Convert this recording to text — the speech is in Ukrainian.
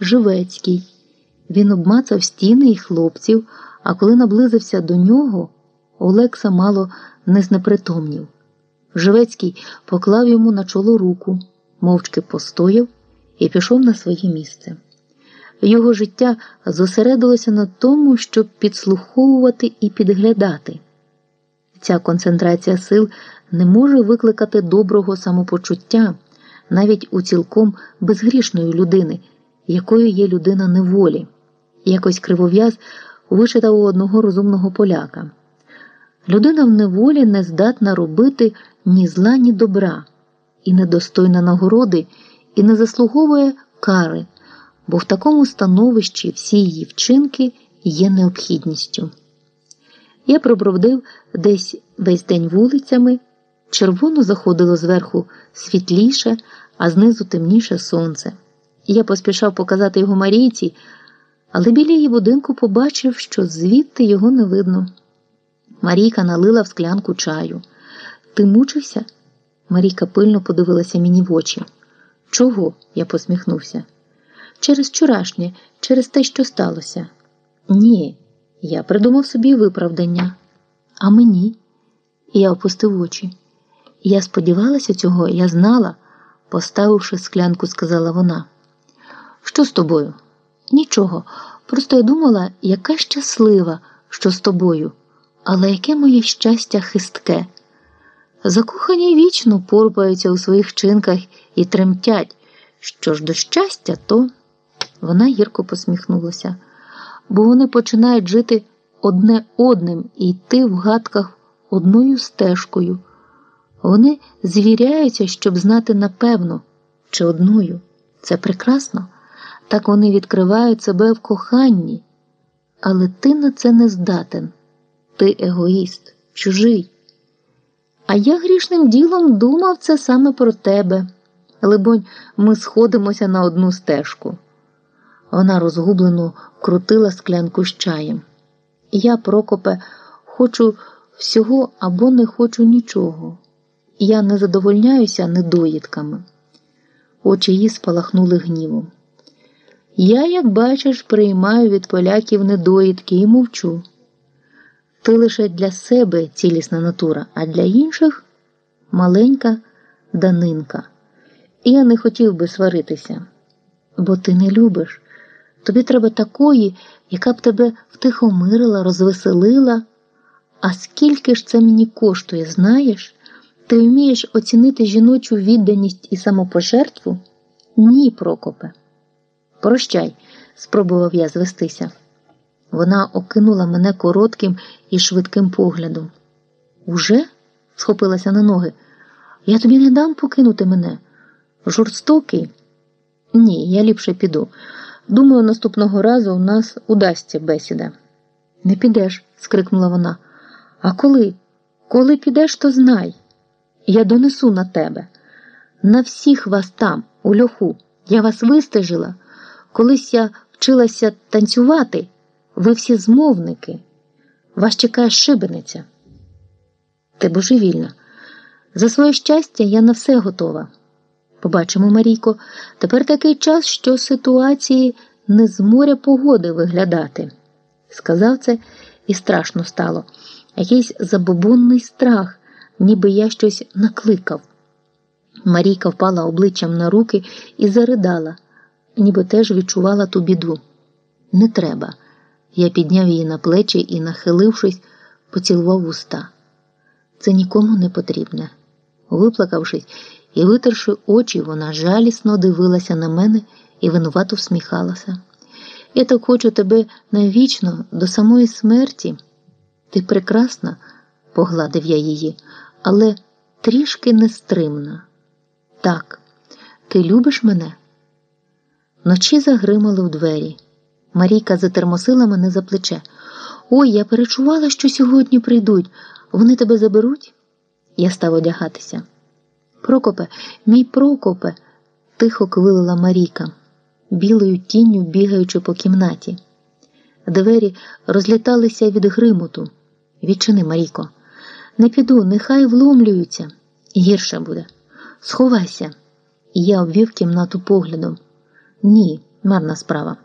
Живецький. Він обмацав стіни і хлопців, а коли наблизився до нього, Олекса мало не знепритомнів. Живецький поклав йому на чоло руку, мовчки постояв і пішов на своє місце. Його життя зосередилося на тому, щоб підслуховувати і підглядати. Ця концентрація сил не може викликати доброго самопочуття навіть у цілком безгрішної людини, якою є людина неволі. Якось кривов'яз вичитав у одного розумного поляка. Людина в неволі не здатна робити ні зла, ні добра, і недостойна нагороди, і не заслуговує кари, бо в такому становищі всі її вчинки є необхідністю. Я пробродив десь весь день вулицями, червоно заходило зверху світліше, а знизу темніше сонце. Я поспішав показати його Марійці, але біля її будинку побачив, що звідти його не видно. Марійка налила в склянку чаю. Ти мучився? Марійка пильно подивилася мені в очі. Чого? я посміхнувся. Через вчорашнє, через те, що сталося. Ні, я придумав собі виправдання. А мені? Я опустив очі. Я сподівалася цього, я знала, поставивши склянку, сказала вона. Що з тобою? Нічого. Просто я думала, яка щаслива, що з тобою, але яке моє щастя хистке. Закохані вічно порпаються у своїх чинках і тремтять. Що ж до щастя, то вона гірко посміхнулася, бо вони починають жити одне одним і йти в гадках одною стежкою. Вони звіряються, щоб знати напевно, чи одною. Це прекрасно. Так вони відкривають себе в коханні. Але ти на це не здатен. Ти егоїст, чужий. А я грішним ділом думав це саме про тебе. Либонь, ми сходимося на одну стежку. Вона розгублено крутила склянку з чаєм. Я, Прокопе, хочу всього або не хочу нічого. Я не задовольняюся недоїдками. Очі її спалахнули гнівом. Я, як бачиш, приймаю від поляків недоїдки і мовчу. Ти лише для себе цілісна натура, а для інших маленька данинка. І я не хотів би сваритися, бо ти не любиш. Тобі треба такої, яка б тебе втихомирила, розвеселила. А скільки ж це мені коштує, знаєш? Ти вмієш оцінити жіночу відданість і самопожертву? Ні, Прокопе. Прощай, спробував я звестися. Вона окинула мене коротким і швидким поглядом. Уже? схопилася на ноги. Я тобі не дам покинути мене. Жорстокий? Ні, я ліпше піду. Думаю, наступного разу у нас удасться бесіда. Не підеш, скрикнула вона. А коли? Коли підеш, то знай. Я донесу на тебе. На всіх вас там, у льоху. Я вас вистежила. Колись я вчилася танцювати. Ви всі змовники. Вас чекає шибениця. Ти божевільна. За своє щастя, я на все готова. Побачимо, Марійко, тепер такий час, що ситуації не з моря погоди виглядати. Сказав це і страшно стало. Якийсь забобонний страх, ніби я щось накликав. Марійка впала обличчям на руки і заридала, ніби теж відчувала ту біду. Не треба. Я підняв її на плечі і, нахилившись, поцілував уста. Це нікому не потрібне. Виплакавшись і витерши очі, вона жалісно дивилася на мене і винувато всміхалася. Я так хочу тебе навічно до самої смерті. Ти прекрасна, погладив я її, але трішки нестримна. Так, ти любиш мене? Ночі загримали в двері. Марійка затермосила мене за плече. Ой, я перечувала, що сьогодні прийдуть. Вони тебе заберуть? Я став одягатися. Прокопе, мій Прокопе, тихо квилила Марійка, білою тінню бігаючи по кімнаті. Двері розліталися від гримоту. Відчини, Марійко. Не піду, нехай вломлюються. Гірше буде. Сховайся. І я обвів кімнату поглядом. Ні, Марна справа.